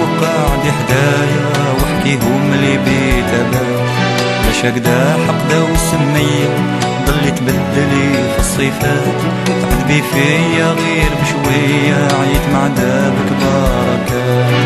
وقعد حدايا وحكيهم لي بيت أباك باش هكدا حقدة وسمية ضلي تبدلي في الصفات. تعذبي فيا غير بشوية عيت مع دابك بركات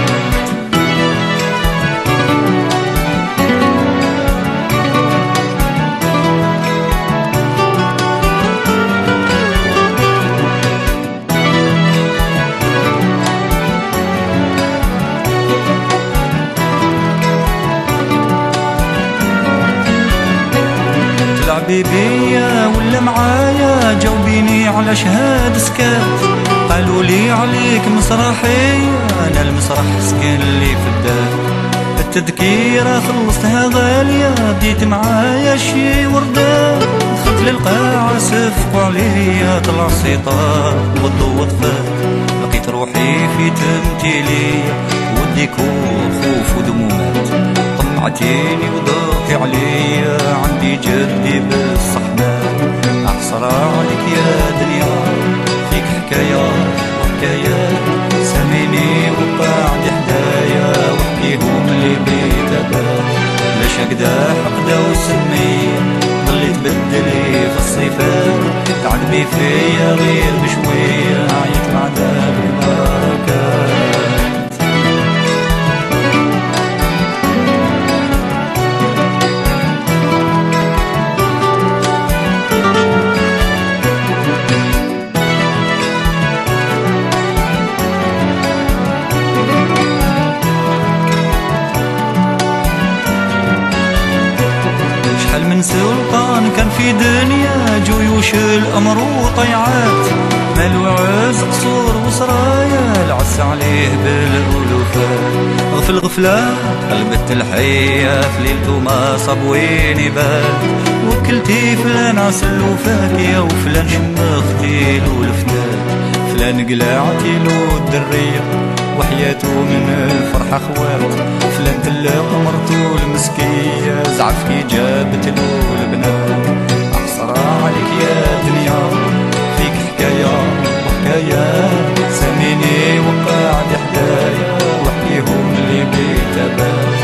بيبيا ولا معايا؟ جاوبيني على شهاد سكات. قالوا لي عليك مسرحية أنا المسرح سكن اللي في الدار. التذكيرة خلصتها غالية بديت معايا شي وردة. دخلت للقاعة صفقوا عليا طلع السيطار. والضو طفات لقيت روحي في تمثيلية والديكور خوف ودمومات. طمعتيني وضحي عليك يا دنيا فيك حكايات وحكايات ساميني وقعد حدايا وحكيهم اللي بيتبات لاش هكدا حقدا وسمية ضلي تبدلي في الصفات تعذبي فيا غير بشوية سلطان كان في دنيا جيوش الأمر وطيعات. مال وعز قصور وسرايا العس عليه بالألوفات. غفل غفلة قلبت الحية في ليلته ما صاب وين يبات. وكلتي فلان عسل وفاكية وفلان شمختي له الفتات فلان قلعتي له الدرية وحياته من الفرحة خوات فلان تلق مرتو المسكية زعف كي جابت له البنات. أحصر عليك يا دنيا فيك حكاية وحكاية. ساميني وقعد حدايا وحكيهم اللي بيتبات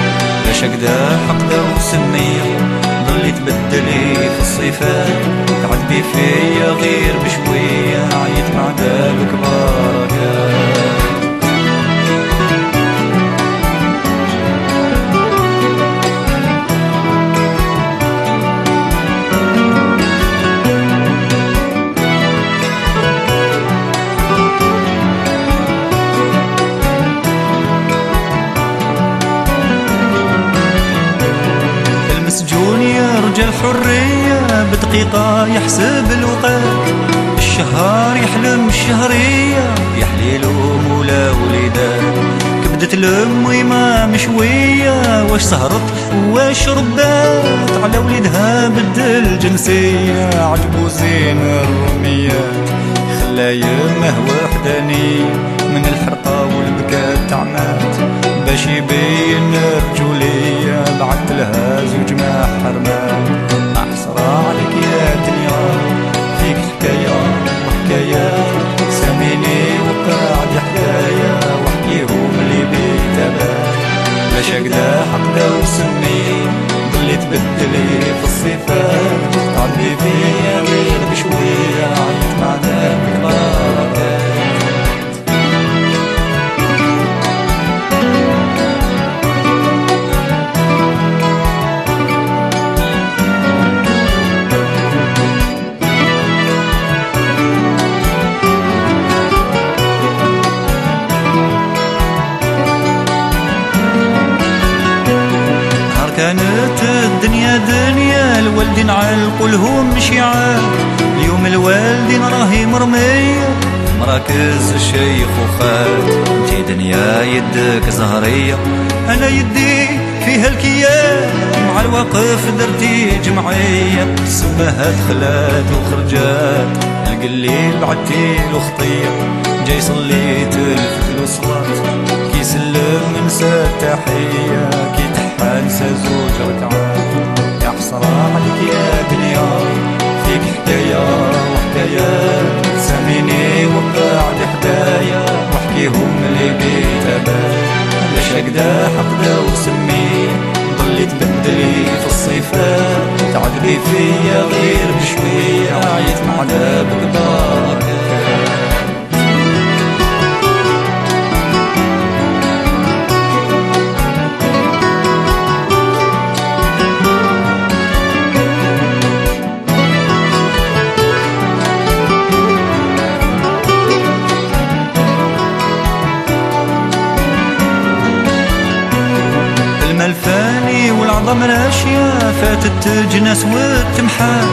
لاش هكدا حقدا وسمية ضلي تبدلي في الصفات تعذبي فيا يرجى الحرية بدقيقة يحسب الوقت. الشهر يحلم الشهرية يحلي الأم ولا وليدات كبدت الأم ما مشوية واش سهرت واش ربات على وليدها بدل جنسية عجبو زين الروميات خلا يمه وحداني من الحرقة والبكاء تعمات. باش يبين رجولية بعت لها زوج ما حرمان تبدلي في الصفات علقوا لهم شعار. اليوم الوالدين راهي مرمية. مراكز الشيخ وخات انتي دنيا يدك زهرية. أنا يدي فيها الكيان. مع الوقف درتي جمعية. سماها دخلات وخرجات. القليل عتيل وخطية. جاي صليت الفتل وصلاة كي سلم نسى التحية. كي انسى زوج ركعات. يا حسرة عليك يا دنيا فيك حكاية وحكايات ساميني وقعد حدايا واحكيهم اللي بيتبات لاش شاكدا حقدا وسمي؟ ضلي تبدلي في الصفات تعذبي فيا غير بشوية. عيت مع دابك والعظم الأشياء فاتت جناس وتمحات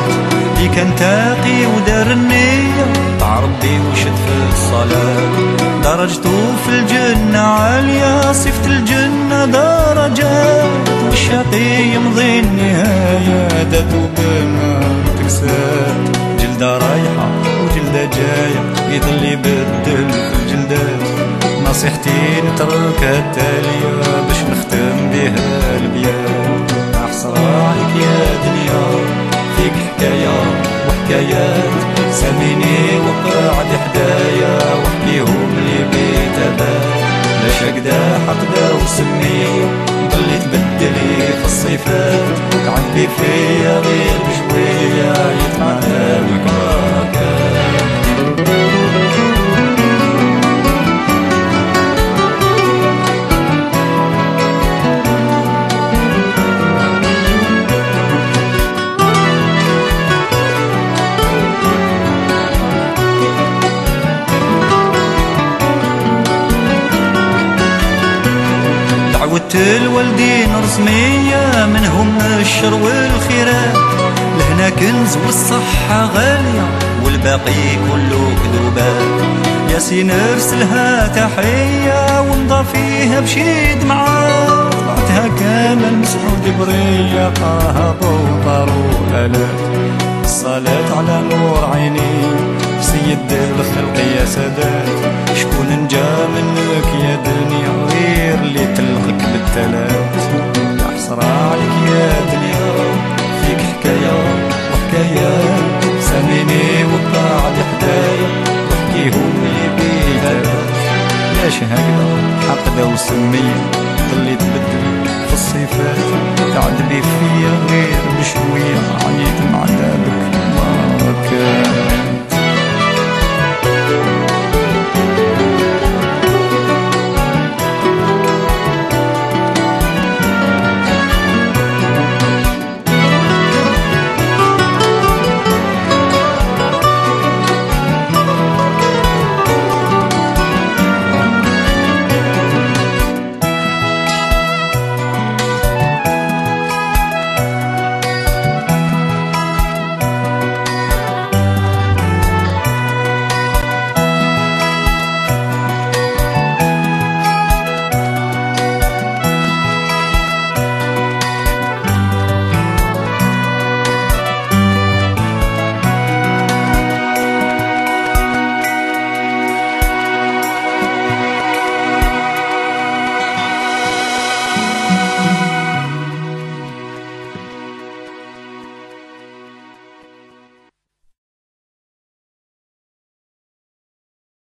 دي كان تاقي ودار النية. طاع ربي وشد في الصلاة. درجته في الجنة عالية صفت الجنة درجات. والشقي يمضي النهاية داتو بالنار تكسات. جلدة رايحة وجلدة جاية يضل يبدل في الجلدات. نصيحتي نتركها التالية ساميني وقعد حدايا وحكيهم لي بيتابات لا شقدا حقدا وسمي ضلي تبدلي في الصفات. تعبي فيا غير بشوية يتمنى المكراكات الوالدين رسمية منهم الشر والخيرات لهنا كنز والصحة غالية والباقي كله كذوبات ياسين ارسلها تحية ونضى فيها بشيد معاه طلعتها كامل مسعود برية طه بوطر والالات الصلاة على نور عيني سيد الخلق يا سادات. شكون نجا منك يا دنيا غير اللي تعذبي فيا غير بشوية. عليك معتبة